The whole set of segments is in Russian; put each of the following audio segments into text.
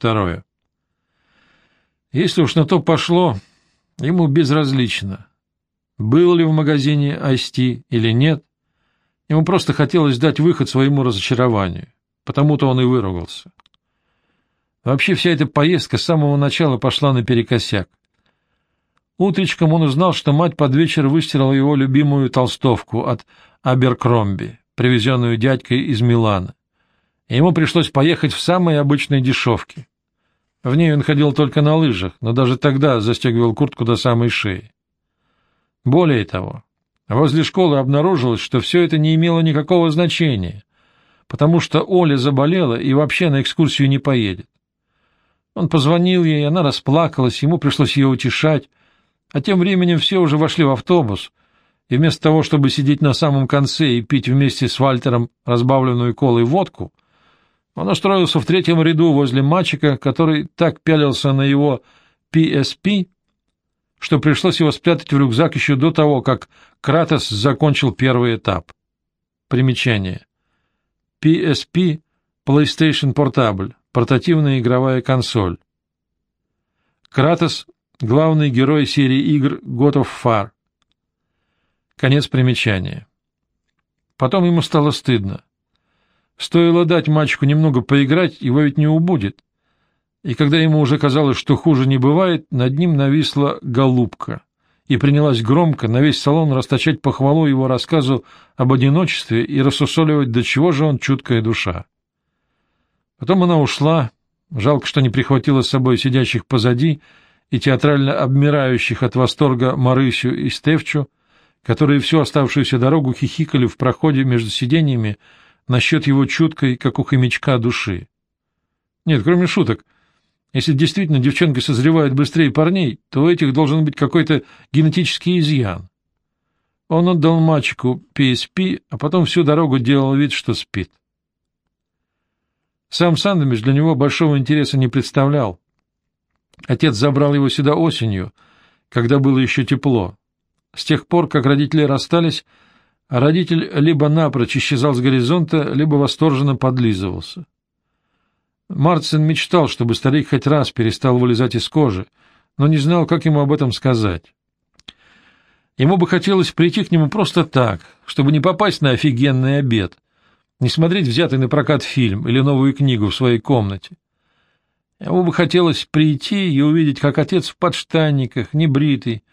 Второе. Если уж на то пошло, ему безразлично, был ли в магазине Асти или нет, ему просто хотелось дать выход своему разочарованию, потому-то он и выругался. Вообще вся эта поездка с самого начала пошла наперекосяк. Утречком он узнал, что мать под вечер выстирала его любимую толстовку от Аберкромби, привезенную дядькой из Милана. Ему пришлось поехать в самые обычные дешевки. В ней он ходил только на лыжах, но даже тогда застегивал куртку до самой шеи. Более того, возле школы обнаружилось, что все это не имело никакого значения, потому что Оля заболела и вообще на экскурсию не поедет. Он позвонил ей, она расплакалась, ему пришлось ее утешать, а тем временем все уже вошли в автобус, и вместо того, чтобы сидеть на самом конце и пить вместе с Вальтером разбавленную колой водку, он устроился в третьем ряду возле мальчика, который так пялился на его PSP, что пришлось его спрятать в рюкзак еще до того, как Кратос закончил первый этап. Примечание. PSP — PlayStation Portable, портативная игровая консоль. Кратос Главный герой серии игр God of War. Конец примечания. Потом ему стало стыдно. Стоило дать мальчику немного поиграть, его ведь не убудет. И когда ему уже казалось, что хуже не бывает, над ним нависла голубка и принялась громко на весь салон расточать похвалу его рассказу об одиночестве и рассусоливать, до чего же он чуткая душа. Потом она ушла, жалко, что не прихватила с собой сидящих позади, и театрально обмирающих от восторга Марысю и Стевчу, которые всю оставшуюся дорогу хихикали в проходе между сиденьями насчет его чуткой, как у хомячка, души. Нет, кроме шуток, если действительно девчонка созревает быстрее парней, то у этих должен быть какой-то генетический изъян. Он отдал мальчику PSP, а потом всю дорогу делал вид, что спит. Сам Сандомич для него большого интереса не представлял, Отец забрал его сюда осенью, когда было еще тепло. С тех пор, как родители расстались, родитель либо напрочь исчезал с горизонта, либо восторженно подлизывался. Мартин мечтал, чтобы старик хоть раз перестал вылезать из кожи, но не знал, как ему об этом сказать. Ему бы хотелось прийти к нему просто так, чтобы не попасть на офигенный обед, не смотреть взятый на прокат фильм или новую книгу в своей комнате. Ему бы хотелось прийти и увидеть, как отец в подштанниках, небритый,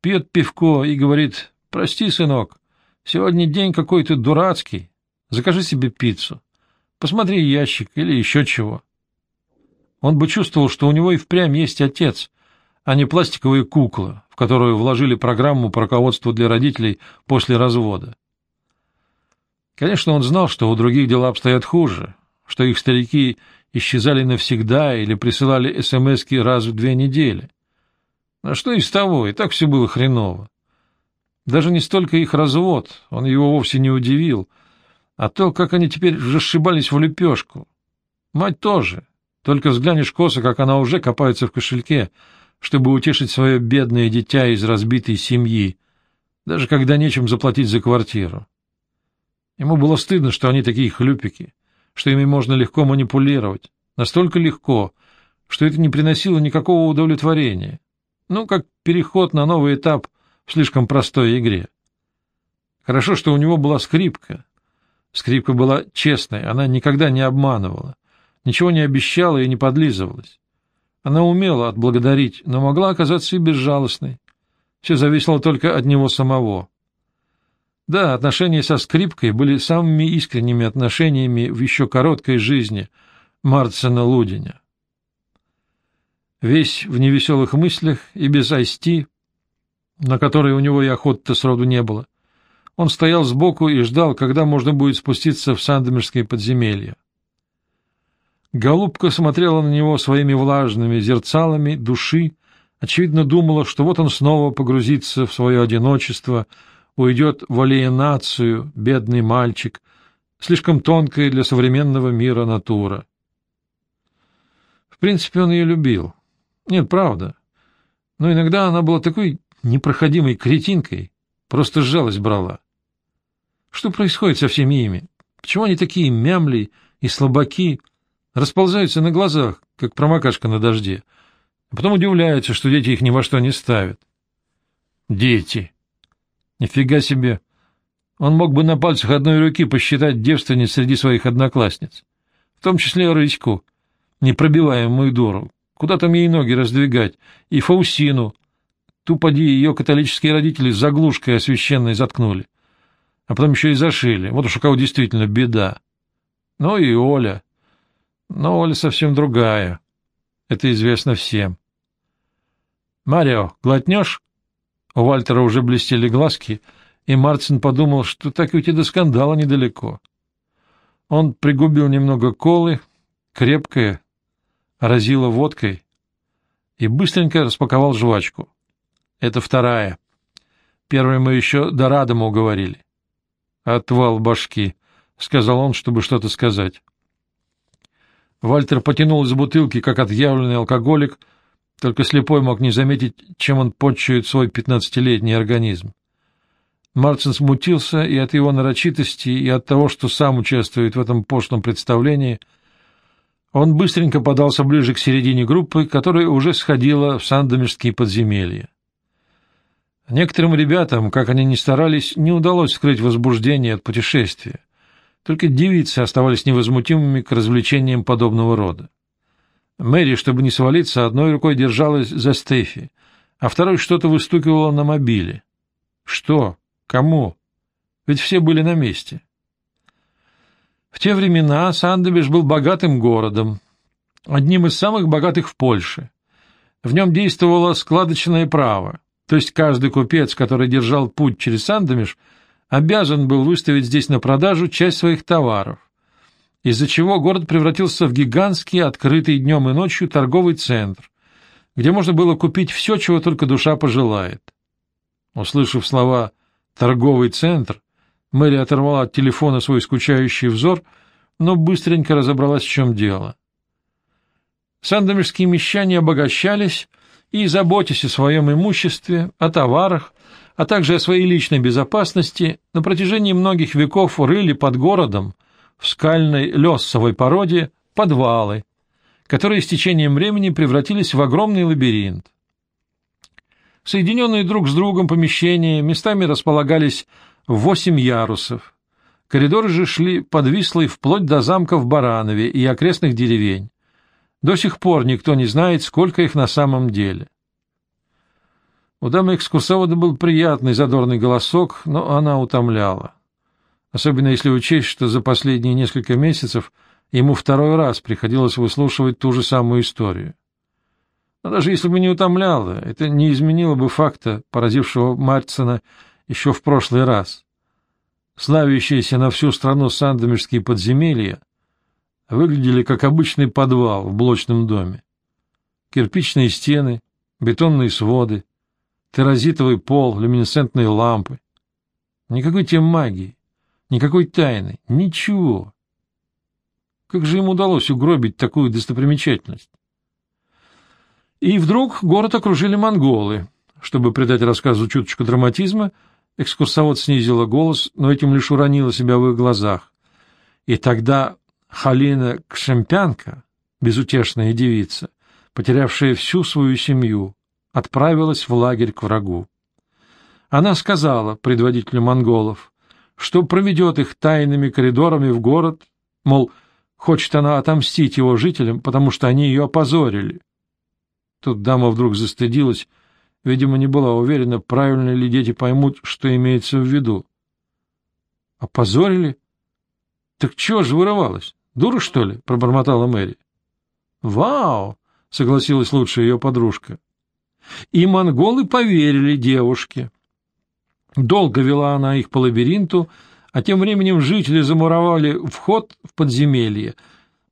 пьет пивко и говорит, «Прости, сынок, сегодня день какой-то дурацкий, закажи себе пиццу, посмотри ящик или еще чего». Он бы чувствовал, что у него и впрямь есть отец, а не пластиковая кукла, в которую вложили программу по руководству для родителей после развода. Конечно, он знал, что у других дела обстоят хуже, что их старики исчезали навсегда или присылали СМСки раз в две недели. А что из того, и так все было хреново. Даже не столько их развод, он его вовсе не удивил, а то, как они теперь расшибались в лепешку. Мать тоже. Только взглянешь косо, как она уже копается в кошельке, чтобы утешить свое бедное дитя из разбитой семьи, даже когда нечем заплатить за квартиру. Ему было стыдно, что они такие хлюпики что ими можно легко манипулировать, настолько легко, что это не приносило никакого удовлетворения. Ну, как переход на новый этап слишком простой игре. Хорошо, что у него была скрипка. Скрипка была честной, она никогда не обманывала, ничего не обещала и не подлизывалась. Она умела отблагодарить, но могла оказаться и безжалостной. Все зависело только от него самого. Да, отношения со скрипкой были самыми искренними отношениями в еще короткой жизни Марцена Лудиня. Весь в невеселых мыслях и без айсти, на которые у него и охоты-то сроду не было, он стоял сбоку и ждал, когда можно будет спуститься в Сандомирское подземелье. Голубка смотрела на него своими влажными зерцалами души, очевидно думала, что вот он снова погрузится в свое одиночество — уйдет в алиенацию, бедный мальчик, слишком тонкая для современного мира натура. В принципе, он ее любил. Нет, правда. Но иногда она была такой непроходимой кретинкой, просто жалость брала. Что происходит со всеми ими? Почему они такие мямли и слабаки, расползаются на глазах, как промокашка на дожде. А потом удивляются, что дети их ни во что не ставят. Дети. Нифига себе. Он мог бы на пальцах одной руки посчитать девственниц среди своих одноклассниц. В том числе Рыську, непробиваемую дуру. Куда там ей ноги раздвигать? И Фаусину. Ту поди ее католические родители заглушкой освященной заткнули. А потом еще и зашили. Вот уж у кого действительно беда. Ну и Оля. Но Оля совсем другая. Это известно всем. «Марио, глотнешь?» У Вальтера уже блестели глазки, и Мартин подумал, что так уйти до скандала недалеко. Он пригубил немного колы, крепкое, разило водкой, и быстренько распаковал жвачку. Это вторая. Первой мы еще до Радома уговорили. «Отвал башки», — сказал он, чтобы что-то сказать. Вальтер потянул из бутылки, как отъявленный алкоголик, только слепой мог не заметить, чем он подчует свой пятнадцатилетний организм. Мартин смутился и от его нарочитости, и от того, что сам участвует в этом пошлом представлении. Он быстренько подался ближе к середине группы, которая уже сходила в Сандомирские подземелья. Некоторым ребятам, как они ни старались, не удалось скрыть возбуждение от путешествия. Только девицы оставались невозмутимыми к развлечениям подобного рода. Мэри, чтобы не свалиться, одной рукой держалась за Стефи, а второй что-то выстукивала на мобиле. Что? Кому? Ведь все были на месте. В те времена Сандебеш был богатым городом, одним из самых богатых в Польше. В нем действовало складочное право, то есть каждый купец, который держал путь через Сандомиш, обязан был выставить здесь на продажу часть своих товаров, из-за чего город превратился в гигантский, открытый днем и ночью торговый центр, где можно было купить все, чего только душа пожелает. Услышав слова «торговый центр», Мэри оторвала от телефона свой скучающий взор, но быстренько разобралась, в чем дело. Сандомирские мещане обогащались и, заботясь о своем имуществе, о товарах, а также о своей личной безопасности, на протяжении многих веков рыли под городом в скальной лесовой породе подвалы, которые с течением времени превратились в огромный лабиринт. Соединенные друг с другом помещения местами располагались в восемь ярусов. Коридоры же шли подвислые вплоть до замка в Баранове и окрестных деревень. До сих пор никто не знает, сколько их на самом деле. У дамы экскурсовода был приятный задорный голосок, но она утомляла. Особенно если учесть, что за последние несколько месяцев ему второй раз приходилось выслушивать ту же самую историю. Но даже если бы не утомляло, это не изменило бы факта, поразившего Мартсона еще в прошлый раз. Славящиеся на всю страну сандомирские подземелья выглядели как обычный подвал в блочном доме. Кирпичные стены, бетонные своды, терразитовый пол, люминесцентные лампы. Никакой тем магии, никакой тайны, ничего. Как же им удалось угробить такую достопримечательность? И вдруг город окружили монголы. Чтобы придать рассказу чуточку драматизма, экскурсовод снизила голос, но этим лишь уронила себя в их глазах. И тогда Халина Кшемпянка, безутешная девица, потерявшая всю свою семью, отправилась в лагерь к врагу. Она сказала предводителю монголов, что проведет их тайными коридорами в город, мол, хочет она отомстить его жителям, потому что они ее опозорили. Тут дама вдруг застыдилась, видимо, не была уверена, правильно ли дети поймут, что имеется в виду. — Опозорили? — Так чего же вырывалась? Дура, что ли? — пробормотала Мэри. — Вау! — согласилась лучшая ее подружка. И монголы поверили девушке. Долго вела она их по лабиринту, а тем временем жители замуровали вход в подземелье.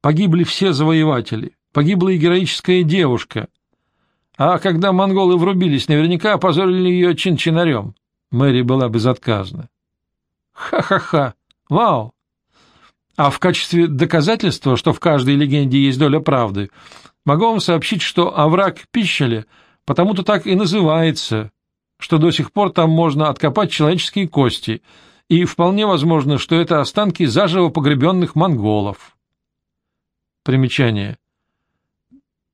Погибли все завоеватели, погибла и героическая девушка. А когда монголы врубились, наверняка опозорили ее чин-чинарем. Мэри была безотказна. Ха-ха-ха! Вау! А в качестве доказательства, что в каждой легенде есть доля правды, могу вам сообщить, что овраг Пищеля — потому-то так и называется, что до сих пор там можно откопать человеческие кости, и вполне возможно, что это останки заживо погребенных монголов. Примечание.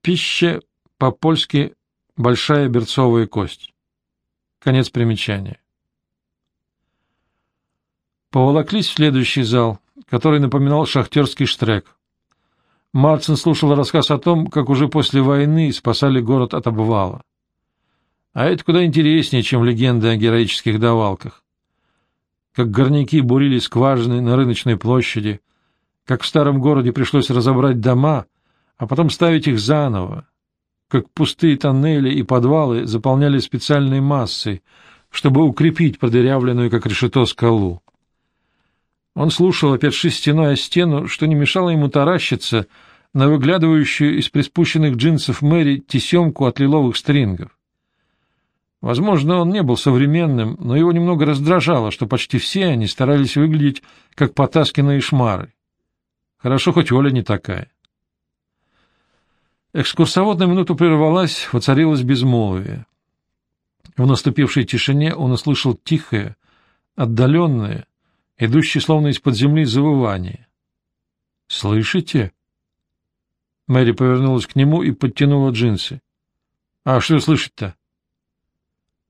Пища по-польски «большая берцовая кость». Конец примечания. Поволоклись в следующий зал, который напоминал шахтерский штрек. Мартин слушал рассказ о том, как уже после войны спасали город от обвала. А это куда интереснее, чем легенды о героических давалках. Как горняки бурили скважины на рыночной площади, как в старом городе пришлось разобрать дома, а потом ставить их заново, как пустые тоннели и подвалы заполняли специальной массой, чтобы укрепить продырявленную, как решето, скалу. Он слушал, опершись стеной о стену, что не мешало ему таращиться на выглядывающую из приспущенных джинсов Мэри тесемку от лиловых стрингов. Возможно, он не был современным, но его немного раздражало, что почти все они старались выглядеть как потасканные шмары. Хорошо, хоть Оля не такая. Экскурсовод на минуту прервалась, воцарилось безмолвие. В наступившей тишине он услышал тихое, отдаленное, идущее словно из-под земли завывание. «Слышите?» Мэри повернулась к нему и подтянула джинсы. «А что слышать-то?»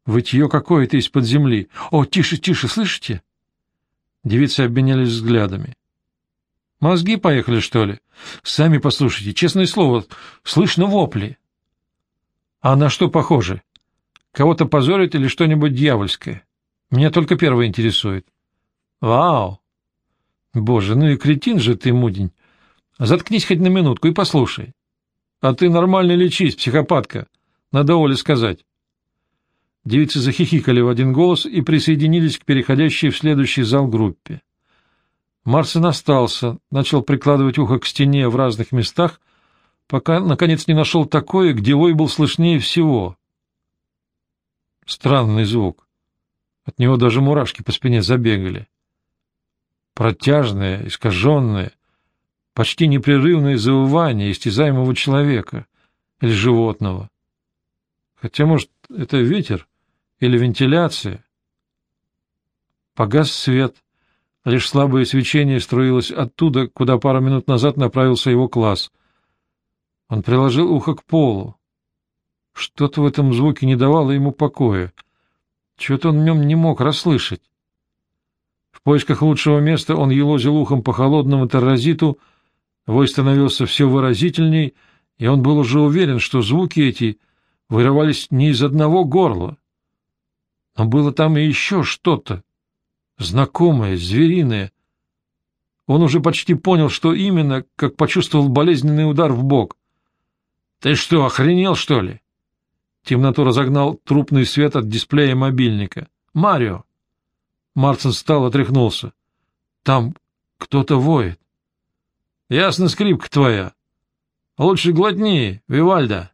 Вытье какое-то из-под земли. О, тише, тише, слышите? Девицы обменялись взглядами. Мозги поехали, что ли? Сами послушайте, честное слово, слышно вопли. А на что похоже? Кого-то позорит или что-нибудь дьявольское? Меня только первое интересует. Вау! Боже, ну и кретин же ты, мудень. Заткнись хоть на минутку и послушай. А ты нормально лечись, психопатка. Надо Оле сказать. Девицы захихикали в один голос и присоединились к переходящей в следующий зал группе. Марсен остался, начал прикладывать ухо к стене в разных местах, пока, наконец, не нашел такое, где вой был слышнее всего. Странный звук. От него даже мурашки по спине забегали. Протяжное, искаженное, почти непрерывное завывание истязаемого человека или животного. Хотя, может, это ветер или вентиляция? Погас свет. Лишь слабое свечение струилось оттуда, куда пару минут назад направился его класс. Он приложил ухо к полу. Что-то в этом звуке не давало ему покоя. Чего-то он в нем не мог расслышать. Поисках лучшего места он елозил ухом по холодному терразиту, вой становился все выразительней, и он был уже уверен, что звуки эти вырывались не из одного горла. Но было там и еще что-то, знакомое, звериное. Он уже почти понял, что именно, как почувствовал болезненный удар в бок. — Ты что, охренел, что ли? Темноту разогнал трупный свет от дисплея мобильника. — Марио! Мартин встал, отряхнулся. — Там кто-то воет. — Ясно, скрипка твоя. Лучше глотни, Вивальда.